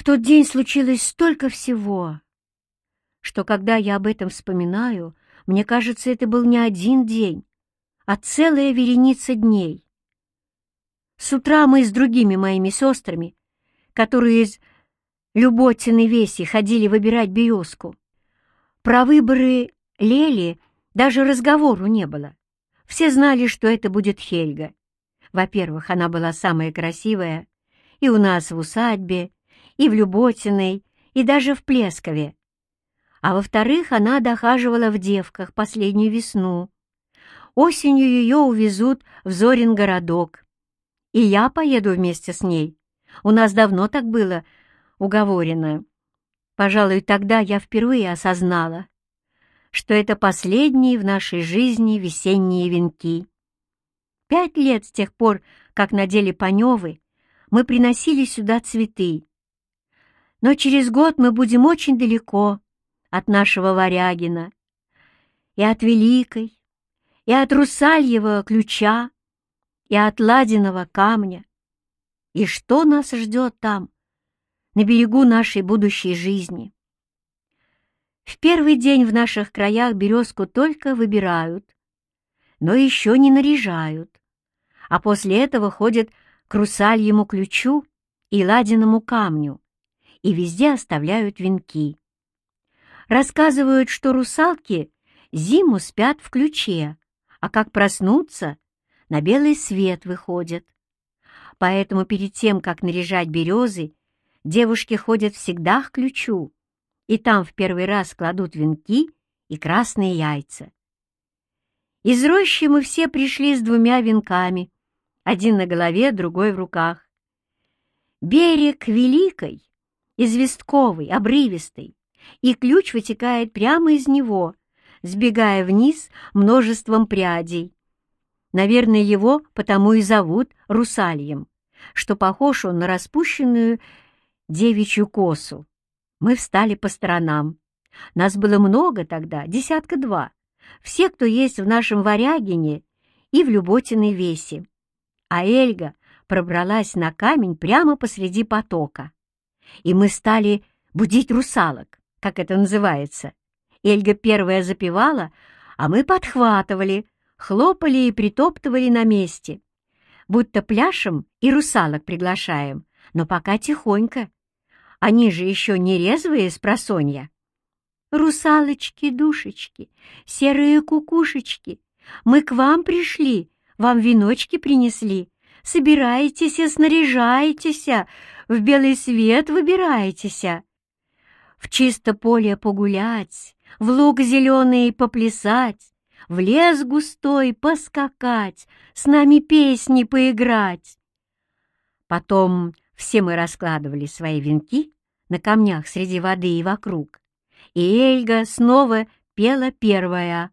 В тот день случилось столько всего, что когда я об этом вспоминаю, мне кажется, это был не один день, а целая вереница дней. С утра мы с другими моими сестрами, которые из Люботиной Веси ходили выбирать березку. Про выборы Лели даже разговору не было. Все знали, что это будет Хельга. Во-первых, она была самая красивая и у нас в усадьбе, и в Люботиной, и даже в Плескове. А во-вторых, она дохаживала в девках последнюю весну. Осенью ее увезут в Зорин городок. И я поеду вместе с ней. У нас давно так было уговорено. Пожалуй, тогда я впервые осознала, что это последние в нашей жизни весенние венки. Пять лет с тех пор, как надели паневы, мы приносили сюда цветы. Но через год мы будем очень далеко от нашего Варягина и от Великой, и от Русальевого ключа, и от Ладиного камня. И что нас ждет там, на берегу нашей будущей жизни? В первый день в наших краях березку только выбирают, но еще не наряжают, а после этого ходят к русальему ключу и ладиному камню, и везде оставляют венки. Рассказывают, что русалки зиму спят в ключе, а как проснутся, на белый свет выходят. Поэтому перед тем, как наряжать березы, девушки ходят всегда к ключу, и там в первый раз кладут венки и красные яйца. Из рощи мы все пришли с двумя венками, один на голове, другой в руках. Берег великой, известковый, обрывистый, и ключ вытекает прямо из него, сбегая вниз множеством прядей. Наверное, его потому и зовут русальем, что похож он на распущенную девичью косу. Мы встали по сторонам. Нас было много тогда, десятка два. Все, кто есть в нашем Варягине и в Люботиной весе а Эльга пробралась на камень прямо посреди потока. И мы стали будить русалок, как это называется. Эльга первая запевала, а мы подхватывали, хлопали и притоптывали на месте, будто пляшем и русалок приглашаем, но пока тихонько. Они же еще не резвые с просонья. «Русалочки, душечки, серые кукушечки, мы к вам пришли, вам веночки принесли. Собирайтесь и снаряжайтесь, в белый свет выбирайтесь. В чисто поле погулять, в луг зеленый поплясать, в лес густой поскакать, с нами песни поиграть. Потом все мы раскладывали свои венки на камнях среди воды и вокруг, и Эльга снова пела первая,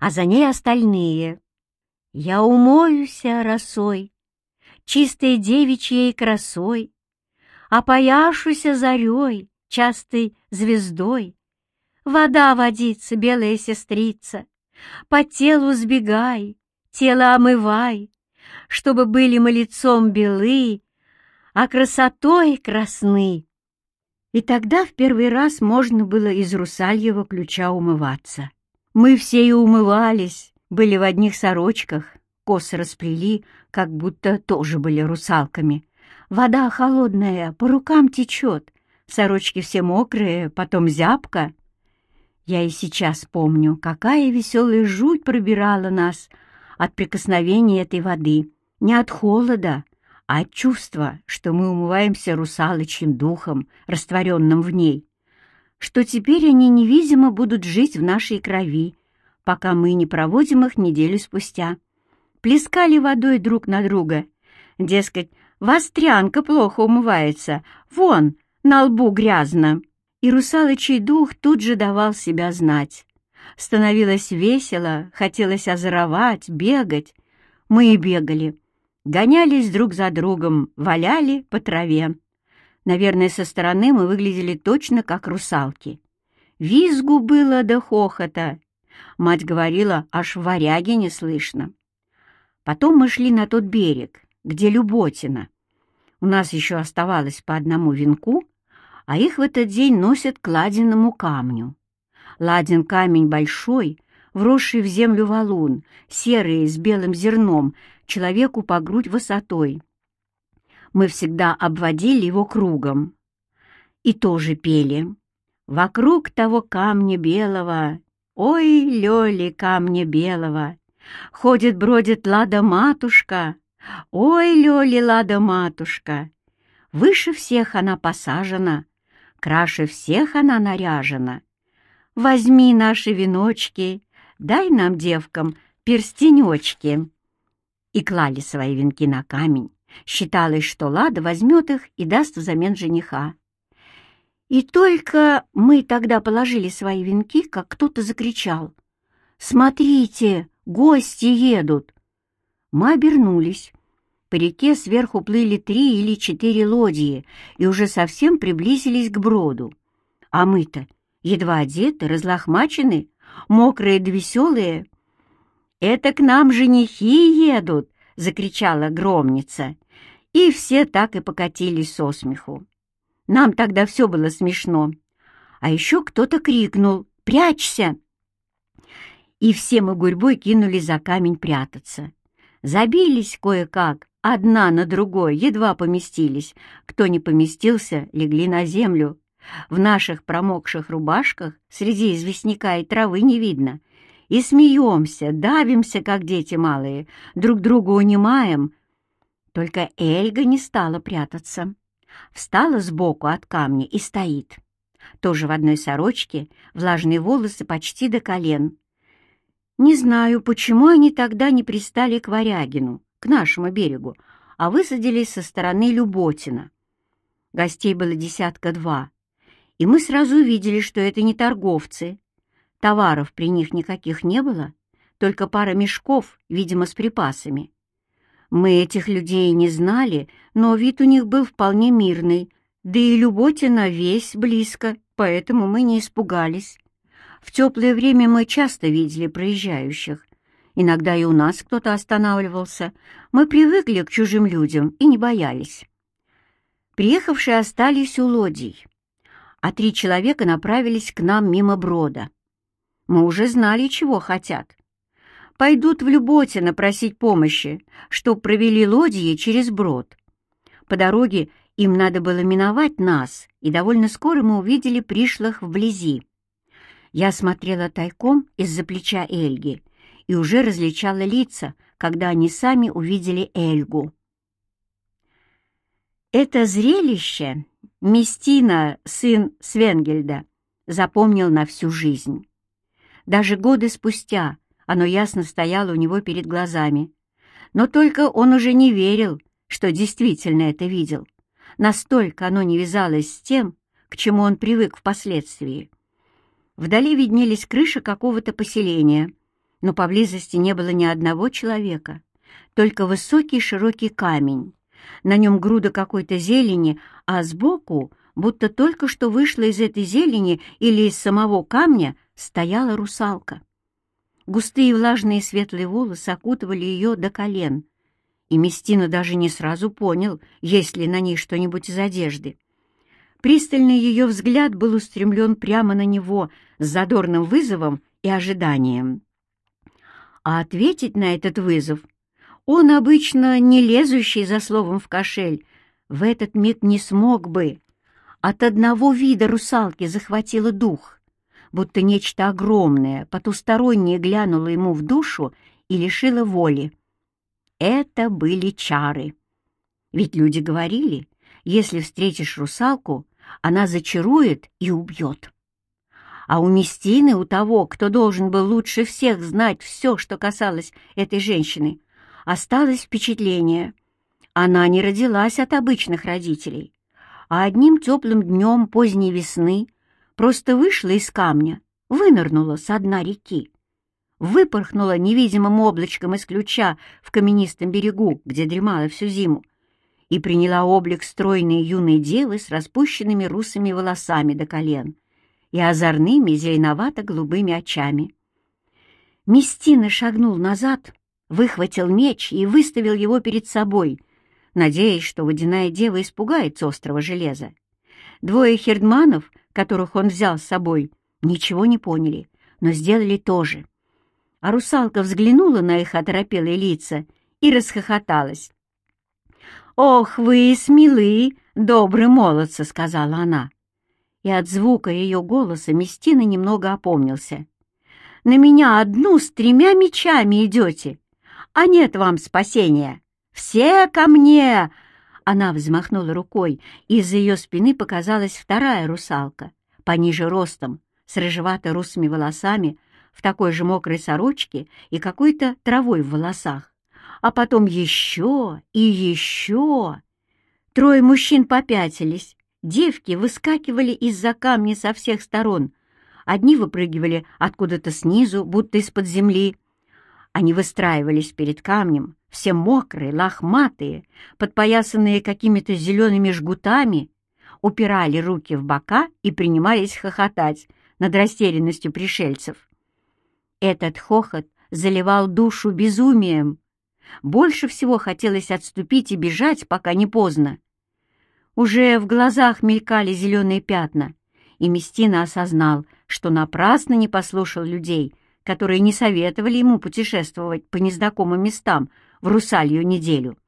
а за ней остальные. Я умоюся росой, чистой девичьей красой, Опояшуся зарей, частой звездой. Вода водится, белая сестрица, По телу сбегай, тело омывай, Чтобы были мы лицом белы, А красотой красны. И тогда в первый раз можно было из русальего ключа умываться. Мы все и умывались, были в одних сорочках, косы расплели, как будто тоже были русалками. Вода холодная, по рукам течет, сорочки все мокрые, потом зябко. Я и сейчас помню, какая веселая жуть пробирала нас от прикосновения этой воды. Не от холода, а от чувства, что мы умываемся русалочьим духом, растворенным в ней, что теперь они невидимо будут жить в нашей крови, пока мы не проводим их неделю спустя. Плескали водой друг на друга. Дескать, вострянка плохо умывается, вон, на лбу грязно. И русалочий дух тут же давал себя знать. Становилось весело, хотелось озоровать, бегать. Мы и бегали. Гонялись друг за другом, валяли по траве. Наверное, со стороны мы выглядели точно как русалки. Визгу было до хохота, Мать говорила, аж в варяге не слышно. Потом мы шли на тот берег, где Люботина. У нас еще оставалось по одному венку, а их в этот день носят к ладенному камню. Ладен камень большой, вросший в землю валун, серый, с белым зерном, человеку по грудь высотой. Мы всегда обводили его кругом. И тоже пели. «Вокруг того камня белого, ой, лёли камня белого, ходит-бродит лада-матушка, ой, лёли лада-матушка, выше всех она посажена, краше всех она наряжена. Возьми наши веночки, дай нам, девкам, перстенечки». И клали свои венки на камень. Считалось, что Лада возьмет их и даст взамен жениха. И только мы тогда положили свои венки, как кто-то закричал. «Смотрите, гости едут!» Мы обернулись. По реке сверху плыли три или четыре лодии и уже совсем приблизились к броду. А мы-то едва одеты, разлохмачены, мокрые да веселые. «Это к нам женихи едут!» — закричала громница. И все так и покатились со смеху. Нам тогда все было смешно. А еще кто-то крикнул «Прячься!» И все мы гурьбой кинулись за камень прятаться. Забились кое-как, одна на другой, едва поместились. Кто не поместился, легли на землю. В наших промокших рубашках среди известняка и травы не видно. И смеемся, давимся, как дети малые, друг друга унимаем. Только Эльга не стала прятаться встала сбоку от камня и стоит. Тоже в одной сорочке, влажные волосы почти до колен. Не знаю, почему они тогда не пристали к Варягину, к нашему берегу, а высадились со стороны Люботина. Гостей было десятка два, и мы сразу увидели, что это не торговцы. Товаров при них никаких не было, только пара мешков, видимо, с припасами. Мы этих людей не знали, но вид у них был вполне мирный, да и Люботина весь близко, поэтому мы не испугались. В теплое время мы часто видели проезжающих. Иногда и у нас кто-то останавливался. Мы привыкли к чужим людям и не боялись. Приехавшие остались у лодий, а три человека направились к нам мимо брода. Мы уже знали, чего хотят пойдут в Люботино просить помощи, чтоб провели лодьи через брод. По дороге им надо было миновать нас, и довольно скоро мы увидели пришлых вблизи. Я смотрела тайком из-за плеча Эльги и уже различала лица, когда они сами увидели Эльгу. Это зрелище Местина, сын Свенгельда, запомнил на всю жизнь. Даже годы спустя, оно ясно стояло у него перед глазами. Но только он уже не верил, что действительно это видел. Настолько оно не вязалось с тем, к чему он привык впоследствии. Вдали виднелись крыши какого-то поселения, но поблизости не было ни одного человека, только высокий широкий камень. На нем груда какой-то зелени, а сбоку, будто только что вышла из этой зелени или из самого камня, стояла русалка. Густые влажные светлые волосы окутывали ее до колен, и Местина даже не сразу понял, есть ли на ней что-нибудь из одежды. Пристальный ее взгляд был устремлен прямо на него с задорным вызовом и ожиданием. А ответить на этот вызов он, обычно не лезущий за словом в кошель, в этот миг не смог бы. От одного вида русалки захватило дух будто нечто огромное, потустороннее глянуло ему в душу и лишило воли. Это были чары. Ведь люди говорили, если встретишь русалку, она зачарует и убьет. А у Местины, у того, кто должен был лучше всех знать все, что касалось этой женщины, осталось впечатление. Она не родилась от обычных родителей, а одним теплым днем поздней весны просто вышла из камня, вынырнула с дна реки, выпорхнула невидимым облачком из ключа в каменистом берегу, где дремала всю зиму, и приняла облик стройной юной девы с распущенными русыми волосами до колен и озорными зеленовато-голубыми очами. Местина шагнул назад, выхватил меч и выставил его перед собой, надеясь, что водяная дева испугается острого железа. Двое хердманов, которых он взял с собой, ничего не поняли, но сделали то же. А русалка взглянула на их оторопелые лица и расхохоталась. «Ох, вы смелы, добрый молодцы!» — сказала она. И от звука ее голоса Местина немного опомнился. «На меня одну с тремя мечами идете, а нет вам спасения! Все ко мне!» Она взмахнула рукой, и из-за ее спины показалась вторая русалка, пониже ростом, с рыжевато-русыми волосами, в такой же мокрой сорочке и какой-то травой в волосах. А потом еще и еще. Трое мужчин попятились, девки выскакивали из-за камня со всех сторон. Одни выпрыгивали откуда-то снизу, будто из-под земли. Они выстраивались перед камнем, все мокрые, лохматые, подпоясанные какими-то зелеными жгутами, упирали руки в бока и принимались хохотать над растерянностью пришельцев. Этот хохот заливал душу безумием. Больше всего хотелось отступить и бежать, пока не поздно. Уже в глазах мелькали зеленые пятна, и Местина осознал, что напрасно не послушал людей, которые не советовали ему путешествовать по незнакомым местам в русалью неделю.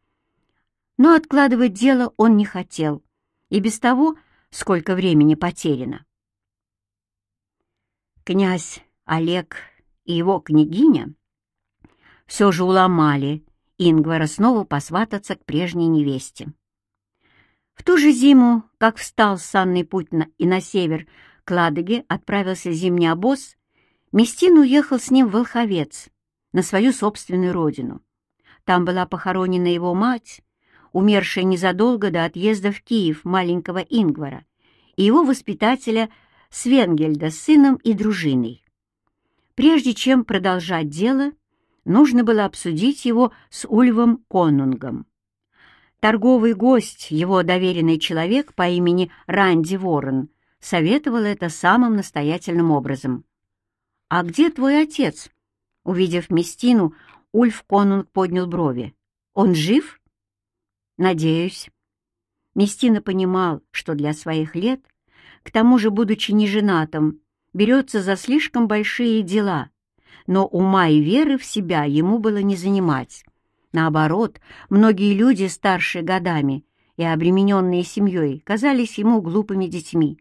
Но откладывать дело он не хотел, и без того, сколько времени потеряно. Князь Олег и его княгиня все же уломали Ингвара снова посвататься к прежней невесте. В ту же зиму, как встал санный путь на, и на север к Ладоге отправился зимний обоз, Местин уехал с ним в Волховец, на свою собственную родину. Там была похоронена его мать, умершая незадолго до отъезда в Киев маленького Ингвара, и его воспитателя Свенгельда с сыном и дружиной. Прежде чем продолжать дело, нужно было обсудить его с Ульвом Конунгом. Торговый гость, его доверенный человек по имени Ранди Ворон, советовал это самым настоятельным образом. «А где твой отец?» Увидев Местину, Ульф Конунг поднял брови. «Он жив?» «Надеюсь». Местина понимал, что для своих лет, к тому же, будучи неженатым, берется за слишком большие дела, но ума и веры в себя ему было не занимать. Наоборот, многие люди, старшие годами и обремененные семьей, казались ему глупыми детьми.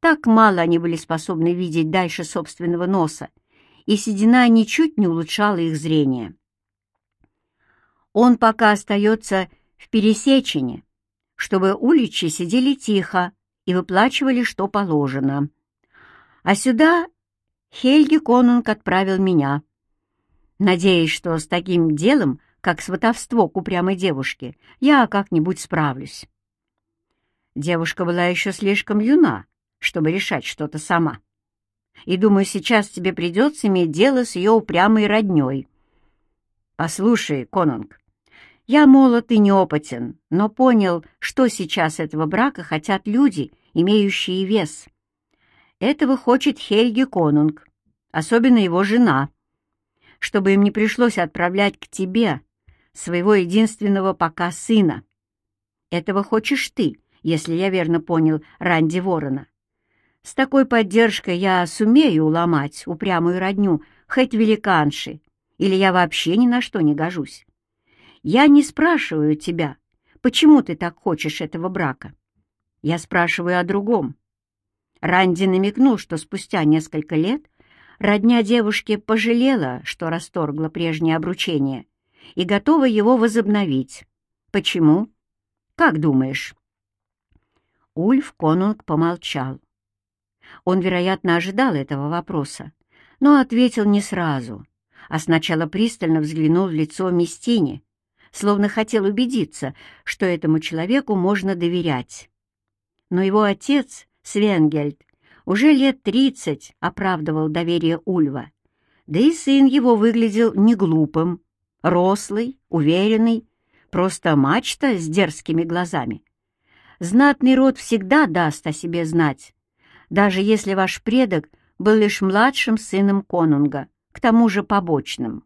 Так мало они были способны видеть дальше собственного носа, и седина ничуть не улучшала их зрение. Он пока остается в пересечении, чтобы уличи сидели тихо и выплачивали, что положено. А сюда Хельги Конунг отправил меня, надеясь, что с таким делом, как сватовство к упрямой девушке, я как-нибудь справлюсь. Девушка была еще слишком юна, чтобы решать что-то сама. И думаю, сейчас тебе придется иметь дело с ее упрямой родней. Послушай, Конунг, я молод и неопытен, но понял, что сейчас этого брака хотят люди, имеющие вес. Этого хочет Хельги Конунг, особенно его жена, чтобы им не пришлось отправлять к тебе своего единственного пока сына. Этого хочешь ты, если я верно понял Ранди Ворона. С такой поддержкой я сумею уломать упрямую родню, хоть великанши, или я вообще ни на что не гожусь. Я не спрашиваю тебя, почему ты так хочешь этого брака. Я спрашиваю о другом. Ранди намекнул, что спустя несколько лет родня девушки пожалела, что расторгла прежнее обручение, и готова его возобновить. Почему? Как думаешь? Ульф Конунг помолчал. Он, вероятно, ожидал этого вопроса, но ответил не сразу, а сначала пристально взглянул в лицо Местине, словно хотел убедиться, что этому человеку можно доверять. Но его отец, Свенгельд, уже лет тридцать оправдывал доверие Ульва, да и сын его выглядел не глупым, рослый, уверенный, просто мачта с дерзкими глазами. Знатный род всегда даст о себе знать, даже если ваш предок был лишь младшим сыном конунга, к тому же побочным.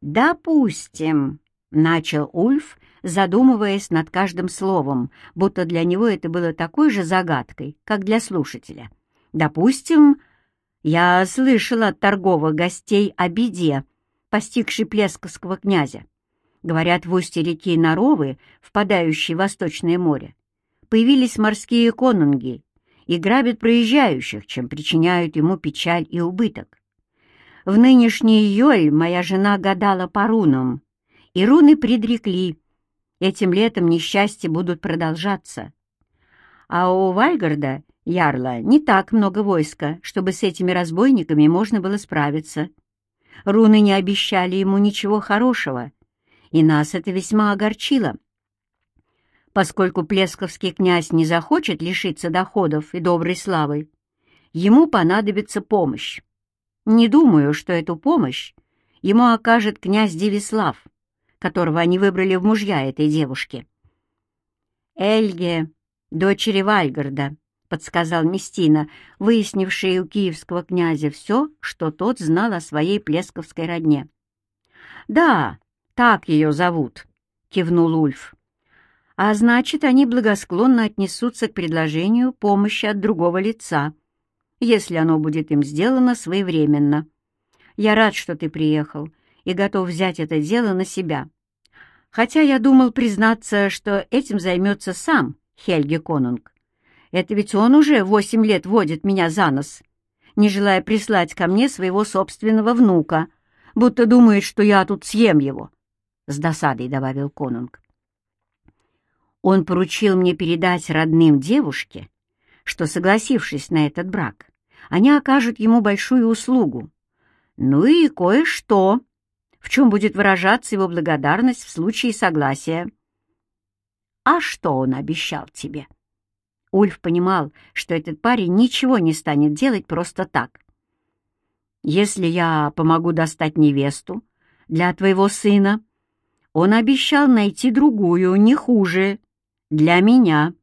«Допустим», — начал Ульф, задумываясь над каждым словом, будто для него это было такой же загадкой, как для слушателя. «Допустим, я слышал от торговых гостей о беде, постигшей Плесковского князя. Говорят, в устье реки Наровы, впадающей в Восточное море, появились морские конунги и грабят проезжающих, чем причиняют ему печаль и убыток. В нынешний июль моя жена гадала по рунам, и руны предрекли, этим летом несчастья будут продолжаться. А у Вальгарда, Ярла, не так много войска, чтобы с этими разбойниками можно было справиться. Руны не обещали ему ничего хорошего, и нас это весьма огорчило. Поскольку плесковский князь не захочет лишиться доходов и доброй славы, ему понадобится помощь. Не думаю, что эту помощь ему окажет князь Девислав, которого они выбрали в мужья этой девушки. «Эльге, дочери Вальгарда», — подсказал Местина, выяснивший у киевского князя все, что тот знал о своей плесковской родне. «Да, так ее зовут», — кивнул Ульф. «А значит, они благосклонно отнесутся к предложению помощи от другого лица, если оно будет им сделано своевременно. Я рад, что ты приехал, и готов взять это дело на себя. Хотя я думал признаться, что этим займется сам Хельги Конунг. Это ведь он уже восемь лет водит меня за нос, не желая прислать ко мне своего собственного внука, будто думает, что я тут съем его. С досадой добавил Конунг. Он поручил мне передать родным девушке, что, согласившись на этот брак, они окажут ему большую услугу. Ну и кое-что, в чем будет выражаться его благодарность в случае согласия. А что он обещал тебе? Ульф понимал, что этот парень ничего не станет делать просто так. Если я помогу достать невесту для твоего сына, он обещал найти другую, не хуже, для меня.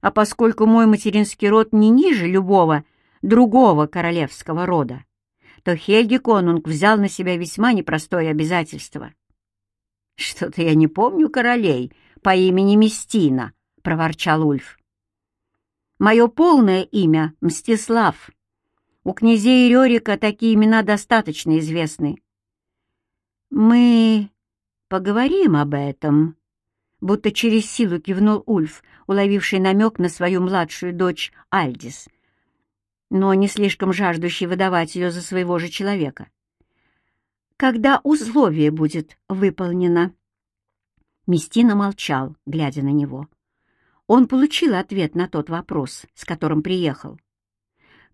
А поскольку мой материнский род не ниже любого другого королевского рода, то Хельги Конунг взял на себя весьма непростое обязательство. «Что-то я не помню королей по имени Местина», — проворчал Ульф. «Мое полное имя — Мстислав. У князей Рерика такие имена достаточно известны». «Мы поговорим об этом», — будто через силу кивнул Ульф, уловивший намек на свою младшую дочь Альдис, но не слишком жаждущий выдавать ее за своего же человека. «Когда условие будет выполнено?» Местина молчал, глядя на него. Он получил ответ на тот вопрос, с которым приехал.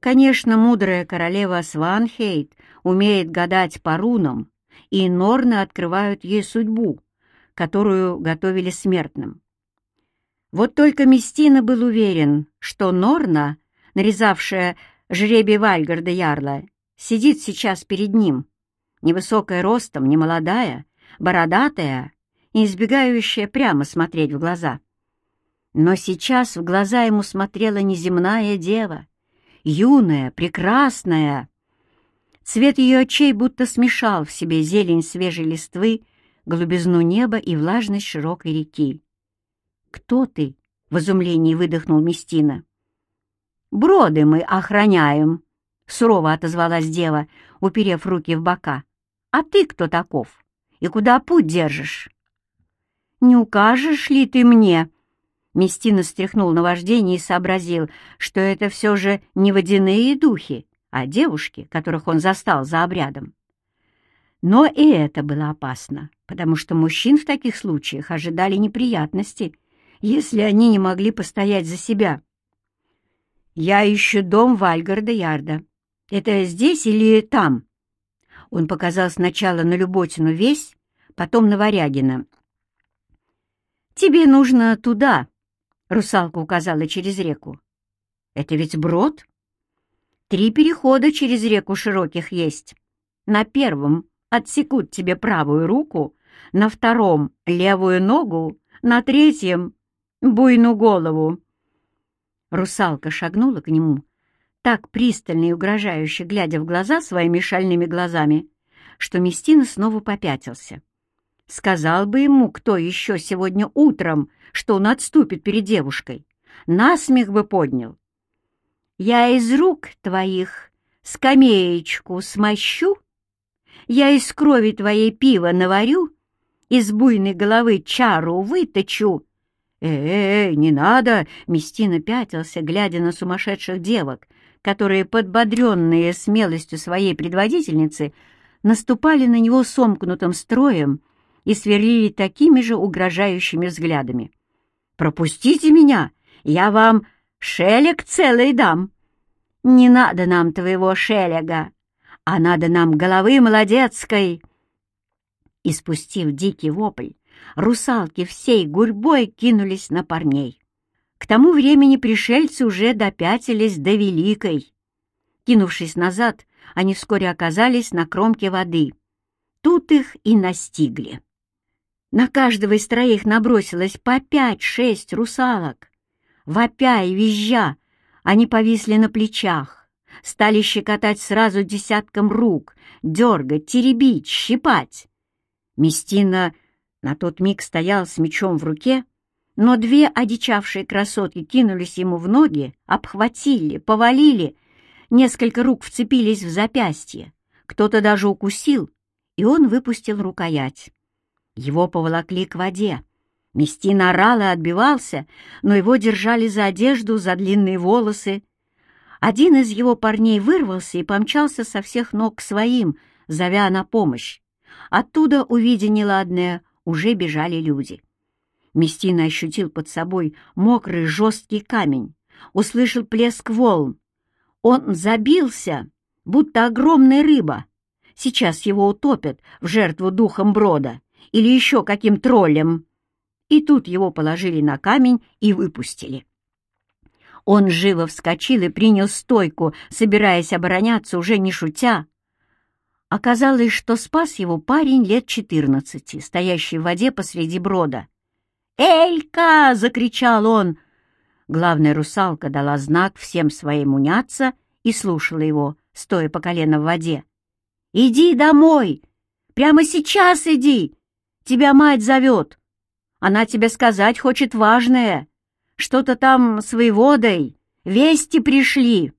Конечно, мудрая королева Сванхейт умеет гадать по рунам, и Норны открывают ей судьбу, которую готовили смертным. Вот только Местина был уверен, что Норна, нарезавшая жребий Вальгарда Ярла, сидит сейчас перед ним, невысокая ростом, немолодая, бородатая и избегающая прямо смотреть в глаза. Но сейчас в глаза ему смотрела неземная дева, юная, прекрасная. Цвет ее очей будто смешал в себе зелень свежей листвы, голубизну неба и влажность широкой реки. «Кто ты?» — в изумлении выдохнул Местина. «Броды мы охраняем», — сурово отозвалась дева, уперев руки в бока. «А ты кто таков? И куда путь держишь?» «Не укажешь ли ты мне?» Местина стряхнул на вождение и сообразил, что это все же не водяные духи, а девушки, которых он застал за обрядом. Но и это было опасно, потому что мужчин в таких случаях ожидали неприятности, если они не могли постоять за себя. «Я ищу дом Вальгарда Ярда. Это здесь или там?» Он показал сначала на Люботину весь, потом на Варягина. «Тебе нужно туда», — русалка указала через реку. «Это ведь брод?» «Три перехода через реку широких есть. На первом отсекут тебе правую руку, на втором — левую ногу, на третьем — буйну голову. Русалка шагнула к нему, так пристально и угрожающе глядя в глаза своими шальными глазами, что Местина снова попятился. сказал бы ему, кто еще сегодня утром, что он отступит перед девушкой, насмех бы поднял. «Я из рук твоих скамеечку смощу, я из крови твоей пива наварю, из буйной головы чару выточу». «Эй, не надо!» — Местина пятился, глядя на сумасшедших девок, которые, подбодренные смелостью своей предводительницы, наступали на него сомкнутым строем и сверлили такими же угрожающими взглядами. «Пропустите меня! Я вам шелег целый дам!» «Не надо нам твоего шелега, а надо нам головы молодецкой!» И спустив дикий вопль, русалки всей гурьбой кинулись на парней. К тому времени пришельцы уже допятились до Великой. Кинувшись назад, они вскоре оказались на кромке воды. Тут их и настигли. На каждого из троих набросилось по пять-шесть русалок. Вопя и визжа, они повисли на плечах, стали щекотать сразу десятком рук, дергать, теребить, щипать. Местина на тот миг стоял с мечом в руке, но две одичавшие красотки кинулись ему в ноги, обхватили, повалили, несколько рук вцепились в запястье, кто-то даже укусил, и он выпустил рукоять. Его поволокли к воде. Местин орал и отбивался, но его держали за одежду, за длинные волосы. Один из его парней вырвался и помчался со всех ног к своим, зовя на помощь. Оттуда, увидя неладное, уже бежали люди. Местина ощутил под собой мокрый жесткий камень, услышал плеск волн. Он забился, будто огромная рыба. Сейчас его утопят в жертву духом брода или еще каким троллем. И тут его положили на камень и выпустили. Он живо вскочил и принял стойку, собираясь обороняться, уже не шутя. Оказалось, что спас его парень лет четырнадцати, стоящий в воде посреди брода. «Элька!» — закричал он. Главная русалка дала знак всем своим уняться и слушала его, стоя по колено в воде. «Иди домой! Прямо сейчас иди! Тебя мать зовет. Она тебе сказать хочет важное. Что-то там с воеводой. Вести пришли.